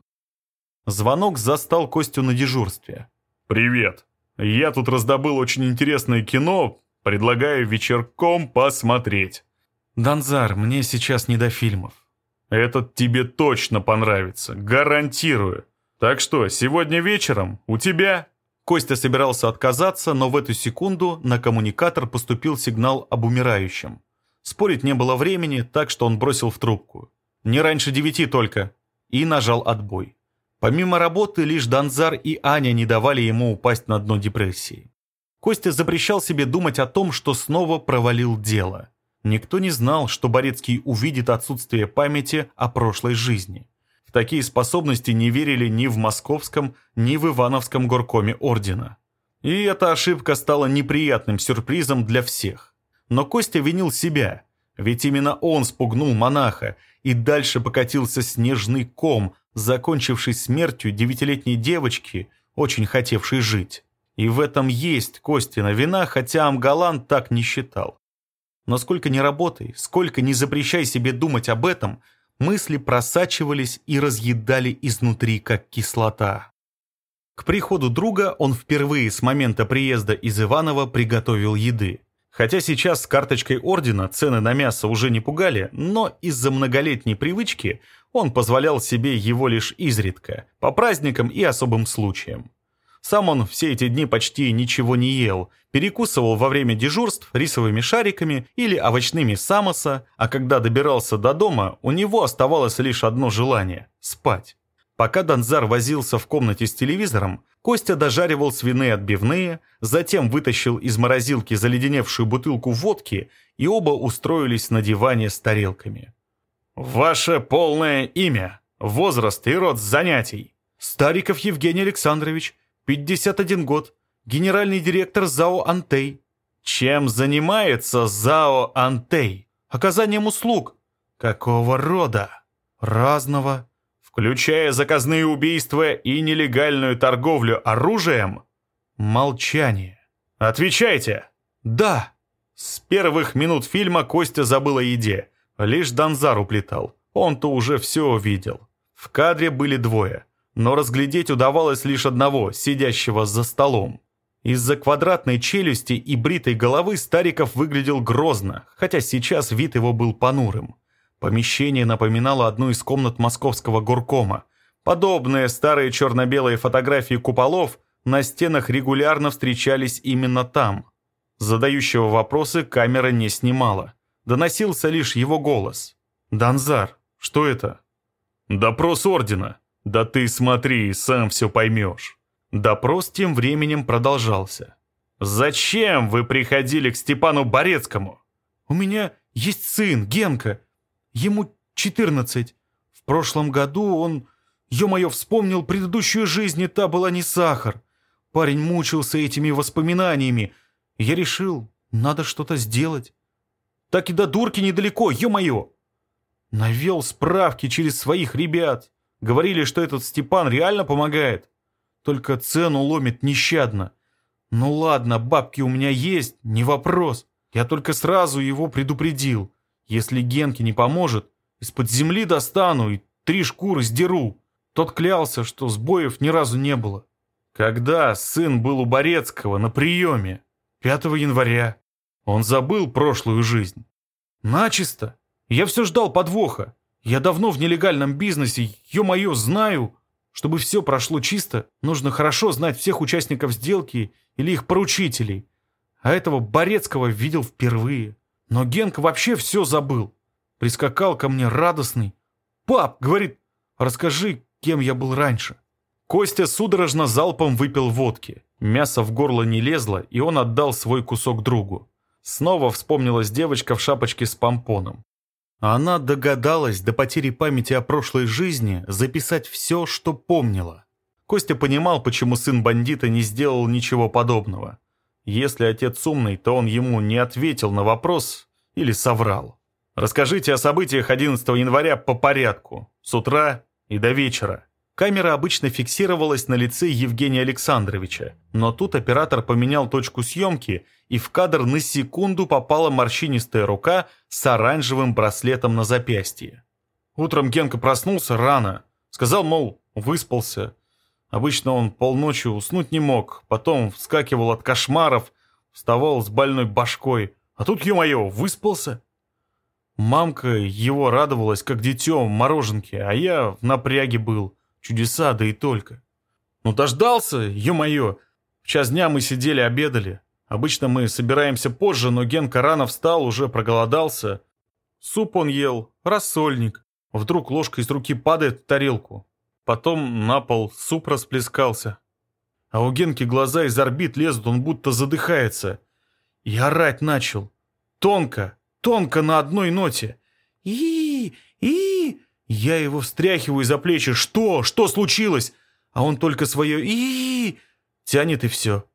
Звонок застал Костю на дежурстве. «Привет. Я тут раздобыл очень интересное кино. Предлагаю вечерком посмотреть». «Данзар, мне сейчас не до фильмов». «Этот тебе точно понравится, гарантирую. Так что, сегодня вечером у тебя...» Костя собирался отказаться, но в эту секунду на коммуникатор поступил сигнал об умирающем. Спорить не было времени, так что он бросил в трубку. «Не раньше девяти только!» И нажал отбой. Помимо работы, лишь Донзар и Аня не давали ему упасть на дно депрессии. Костя запрещал себе думать о том, что снова провалил дело. Никто не знал, что Борецкий увидит отсутствие памяти о прошлой жизни. В такие способности не верили ни в московском, ни в Ивановском горкоме ордена. И эта ошибка стала неприятным сюрпризом для всех. Но Костя винил себя, ведь именно он спугнул монаха, и дальше покатился снежный ком, закончивший смертью девятилетней девочки, очень хотевшей жить. И в этом есть Костина вина, хотя Амгалан так не считал. Но сколько ни работай, сколько не запрещай себе думать об этом, мысли просачивались и разъедали изнутри, как кислота. К приходу друга он впервые с момента приезда из Иванова приготовил еды. Хотя сейчас с карточкой ордена цены на мясо уже не пугали, но из-за многолетней привычки он позволял себе его лишь изредка, по праздникам и особым случаям. Сам он все эти дни почти ничего не ел, перекусывал во время дежурств рисовыми шариками или овощными самоса, а когда добирался до дома, у него оставалось лишь одно желание – спать. Пока Донзар возился в комнате с телевизором, Костя дожаривал свиные отбивные, затем вытащил из морозилки заледеневшую бутылку водки, и оба устроились на диване с тарелками. «Ваше полное имя, возраст и род занятий?» «Стариков Евгений Александрович, 51 год, генеральный директор ЗАО «Антей». Чем занимается ЗАО «Антей»? Оказанием услуг. Какого рода? Разного. Включая заказные убийства и нелегальную торговлю оружием? Молчание. Отвечайте. Да. С первых минут фильма Костя забыл о еде. Лишь Донзар уплетал. Он-то уже все видел. В кадре были двое но разглядеть удавалось лишь одного, сидящего за столом. Из-за квадратной челюсти и бритой головы Стариков выглядел грозно, хотя сейчас вид его был понурым. Помещение напоминало одну из комнат московского горкома. Подобные старые черно-белые фотографии куполов на стенах регулярно встречались именно там. Задающего вопросы камера не снимала. Доносился лишь его голос. «Данзар, что это?» «Допрос ордена», «Да ты смотри, сам все поймешь». Допрос тем временем продолжался. «Зачем вы приходили к Степану Борецкому?» «У меня есть сын, Генка. Ему 14. В прошлом году он, ё-моё, вспомнил предыдущую жизнь, и та была не сахар. Парень мучился этими воспоминаниями. Я решил, надо что-то сделать. Так и до дурки недалеко, ё-моё!» Навел справки через своих ребят. Говорили, что этот Степан реально помогает. Только цену ломит нещадно. Ну ладно, бабки у меня есть, не вопрос. Я только сразу его предупредил. Если Генке не поможет, из-под земли достану и три шкуры сдеру. Тот клялся, что сбоев ни разу не было. Когда сын был у Борецкого на приеме? 5 января. Он забыл прошлую жизнь. Начисто. Я все ждал подвоха. Я давно в нелегальном бизнесе, ё-моё, знаю. Чтобы все прошло чисто, нужно хорошо знать всех участников сделки или их поручителей. А этого Борецкого видел впервые. Но Генка вообще все забыл. Прискакал ко мне радостный. «Пап!» — говорит, «расскажи, кем я был раньше». Костя судорожно залпом выпил водки. Мясо в горло не лезло, и он отдал свой кусок другу. Снова вспомнилась девочка в шапочке с помпоном. Она догадалась до потери памяти о прошлой жизни записать все, что помнила. Костя понимал, почему сын бандита не сделал ничего подобного. Если отец умный, то он ему не ответил на вопрос или соврал. Расскажите о событиях 11 января по порядку, с утра и до вечера. Камера обычно фиксировалась на лице Евгения Александровича, но тут оператор поменял точку съемки, и в кадр на секунду попала морщинистая рука с оранжевым браслетом на запястье. Утром Генка проснулся рано. Сказал, мол, выспался. Обычно он полночи уснуть не мог, потом вскакивал от кошмаров, вставал с больной башкой. А тут, ё-моё, выспался. Мамка его радовалась, как дитё, мороженке, а я в напряге был. Чудеса, да и только. Ну дождался, ё-моё. В час дня мы сидели, обедали. Обычно мы собираемся позже, но Генка рано встал, уже проголодался. Суп он ел, рассольник. Вдруг ложка из руки падает в тарелку. Потом на пол суп расплескался. А у Генки глаза из орбит лезут, он будто задыхается. И орать начал. Тонко, тонко на одной ноте. и и Я его встряхиваю за плечи. Что? Что случилось? А он только свое и тянет и все.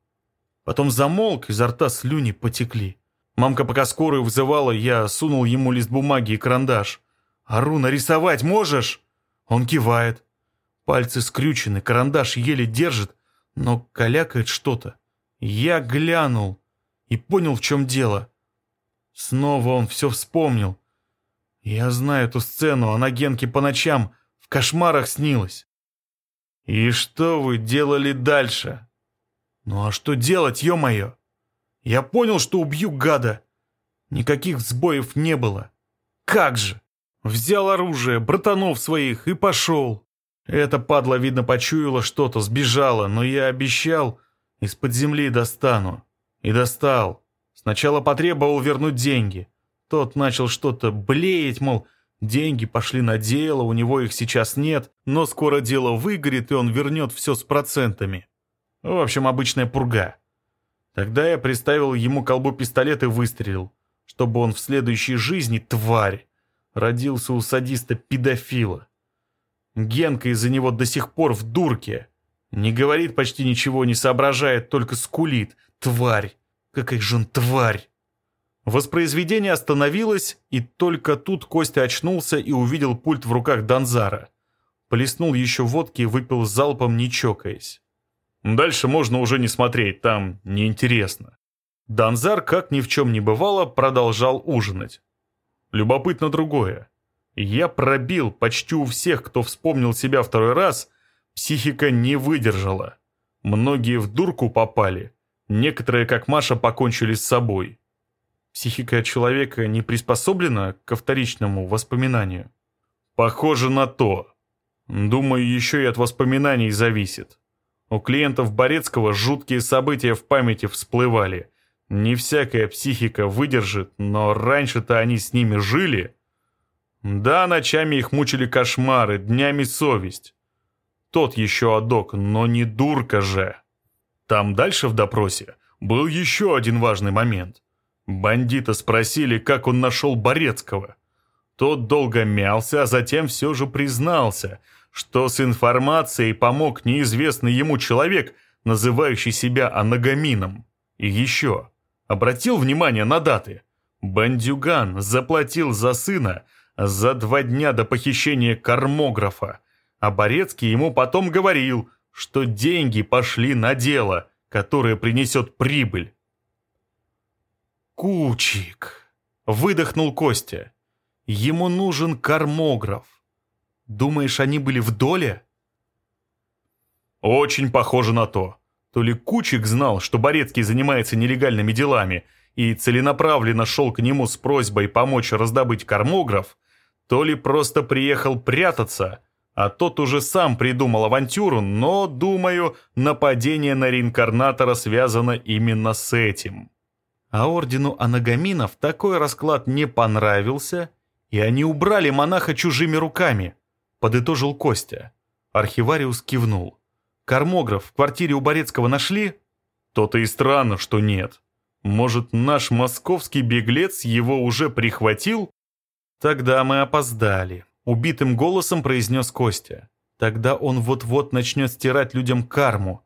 Потом замолк, изо рта слюни потекли. Мамка пока скорую вызывала, я сунул ему лист бумаги и карандаш. «Ару, нарисовать можешь?» Он кивает. Пальцы скрючены, карандаш еле держит, но калякает что-то. Я глянул и понял, в чем дело. Снова он все вспомнил. Я знаю эту сцену, она Генке по ночам в кошмарах снилась. «И что вы делали дальше?» «Ну а что делать, ё-моё?» Я понял, что убью гада. Никаких сбоев не было. Как же? Взял оружие, братанов своих и пошел. Эта падла, видно, почуяла что-то, сбежала, но я обещал, из-под земли достану. И достал. Сначала потребовал вернуть деньги. Тот начал что-то блеять, мол, деньги пошли на дело, у него их сейчас нет, но скоро дело выгорит, и он вернет все с процентами. В общем, обычная пурга. Тогда я приставил ему колбу пистолет и выстрелил, чтобы он в следующей жизни, тварь, родился у садиста-педофила. Генка из-за него до сих пор в дурке. Не говорит почти ничего, не соображает, только скулит. Тварь! Какая же он тварь! Воспроизведение остановилось, и только тут Костя очнулся и увидел пульт в руках Донзара. Плеснул еще водки и выпил залпом, не чокаясь. Дальше можно уже не смотреть, там неинтересно. Данзар, как ни в чем не бывало, продолжал ужинать. Любопытно другое. Я пробил почти у всех, кто вспомнил себя второй раз, психика не выдержала. Многие в дурку попали, некоторые, как Маша, покончили с собой. Психика человека не приспособлена ко вторичному воспоминанию? Похоже на то. Думаю, еще и от воспоминаний зависит. У клиентов Борецкого жуткие события в памяти всплывали. Не всякая психика выдержит, но раньше-то они с ними жили. Да, ночами их мучили кошмары, днями совесть. Тот еще адок, но не дурка же. Там дальше в допросе был еще один важный момент. Бандита спросили, как он нашел Борецкого. Тот долго мялся, а затем все же признался – что с информацией помог неизвестный ему человек, называющий себя анагамином. И еще, обратил внимание на даты. Бандюган заплатил за сына за два дня до похищения кармографа, а Борецкий ему потом говорил, что деньги пошли на дело, которое принесет прибыль. «Кучик!» — выдохнул Костя. «Ему нужен кармограф. Думаешь, они были в доле? Очень похоже на то. То ли Кучик знал, что Борецкий занимается нелегальными делами и целенаправленно шел к нему с просьбой помочь раздобыть кармограф, то ли просто приехал прятаться, а тот уже сам придумал авантюру, но, думаю, нападение на реинкарнатора связано именно с этим. А ордену анагаминов такой расклад не понравился, и они убрали монаха чужими руками подытожил Костя. Архивариус кивнул. «Кармограф в квартире у Борецкого нашли?» «То-то и странно, что нет. Может, наш московский беглец его уже прихватил?» «Тогда мы опоздали», — убитым голосом произнес Костя. «Тогда он вот-вот начнет стирать людям карму,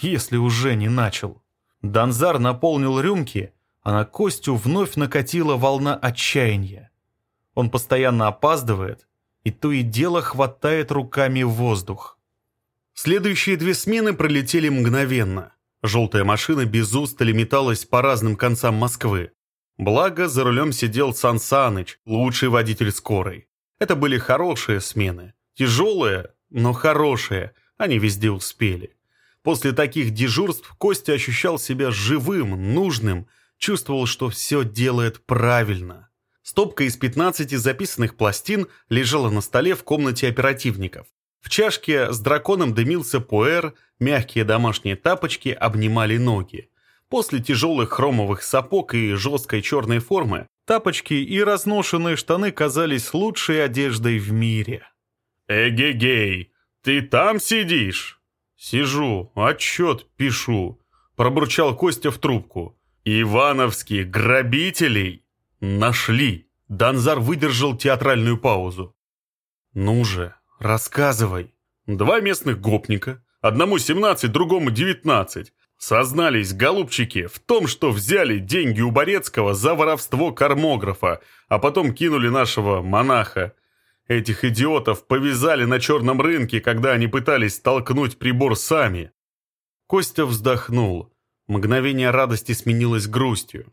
если уже не начал». Донзар наполнил рюмки, а на Костю вновь накатила волна отчаяния. Он постоянно опаздывает, и то и дело хватает руками в воздух. Следующие две смены пролетели мгновенно. Желтая машина без устали металась по разным концам Москвы. Благо, за рулем сидел Сан Саныч, лучший водитель скорой. Это были хорошие смены. Тяжелые, но хорошие. Они везде успели. После таких дежурств Костя ощущал себя живым, нужным, чувствовал, что все делает правильно. Стопка из 15 записанных пластин лежала на столе в комнате оперативников. В чашке с драконом дымился пуэр, мягкие домашние тапочки обнимали ноги. После тяжелых хромовых сапог и жесткой черной формы, тапочки и разношенные штаны казались лучшей одеждой в мире. «Эгегей, ты там сидишь?» «Сижу, отчет пишу», — пробурчал Костя в трубку. «Ивановских грабителей нашли!» Данзар выдержал театральную паузу. «Ну же, рассказывай». Два местных гопника, одному 17, другому 19, сознались голубчики в том, что взяли деньги у Борецкого за воровство кармографа, а потом кинули нашего монаха. Этих идиотов повязали на черном рынке, когда они пытались толкнуть прибор сами. Костя вздохнул. Мгновение радости сменилось грустью.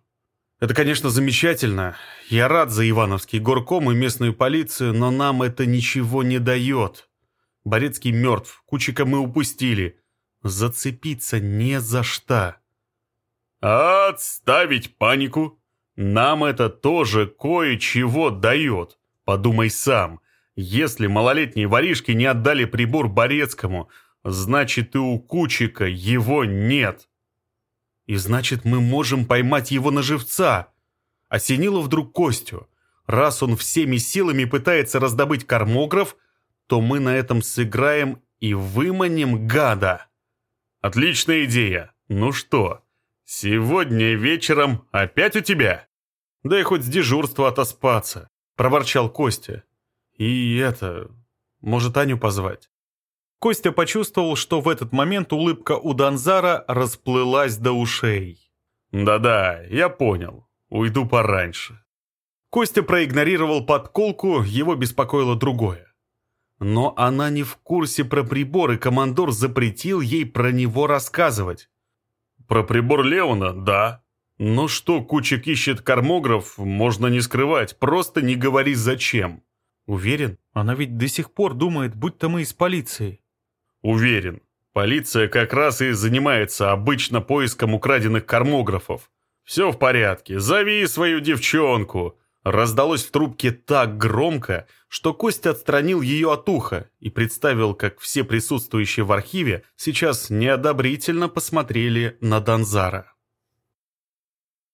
Это, конечно, замечательно. Я рад за Ивановский горком и местную полицию, но нам это ничего не дает. Борецкий мертв, Кучика мы упустили. Зацепиться не за что. «Отставить панику! Нам это тоже кое-чего дает. Подумай сам. Если малолетние воришки не отдали прибор Борецкому, значит и у Кучика его нет». «И значит, мы можем поймать его на живца!» Осенило вдруг Костю. Раз он всеми силами пытается раздобыть кармограф, то мы на этом сыграем и выманим гада. Отличная идея. Ну что, сегодня вечером опять у тебя? Да и хоть с дежурства отоспаться, проворчал Костя. И это, может Аню позвать? Костя почувствовал, что в этот момент улыбка у Данзара расплылась до ушей. «Да-да, я понял. Уйду пораньше». Костя проигнорировал подколку, его беспокоило другое. Но она не в курсе про прибор, и командор запретил ей про него рассказывать. Про прибор Леона, да. Но что Кучик ищет кармограф, можно не скрывать, просто не говори зачем. Уверен, она ведь до сих пор думает, будто мы из полиции. Уверен. Полиция как раз и занимается обычно поиском украденных кармографов. Все в порядке, зови свою девчонку. Раздалось в трубке так громко, что Костя отстранил ее от уха и представил, как все присутствующие в архиве сейчас неодобрительно посмотрели на Донзара.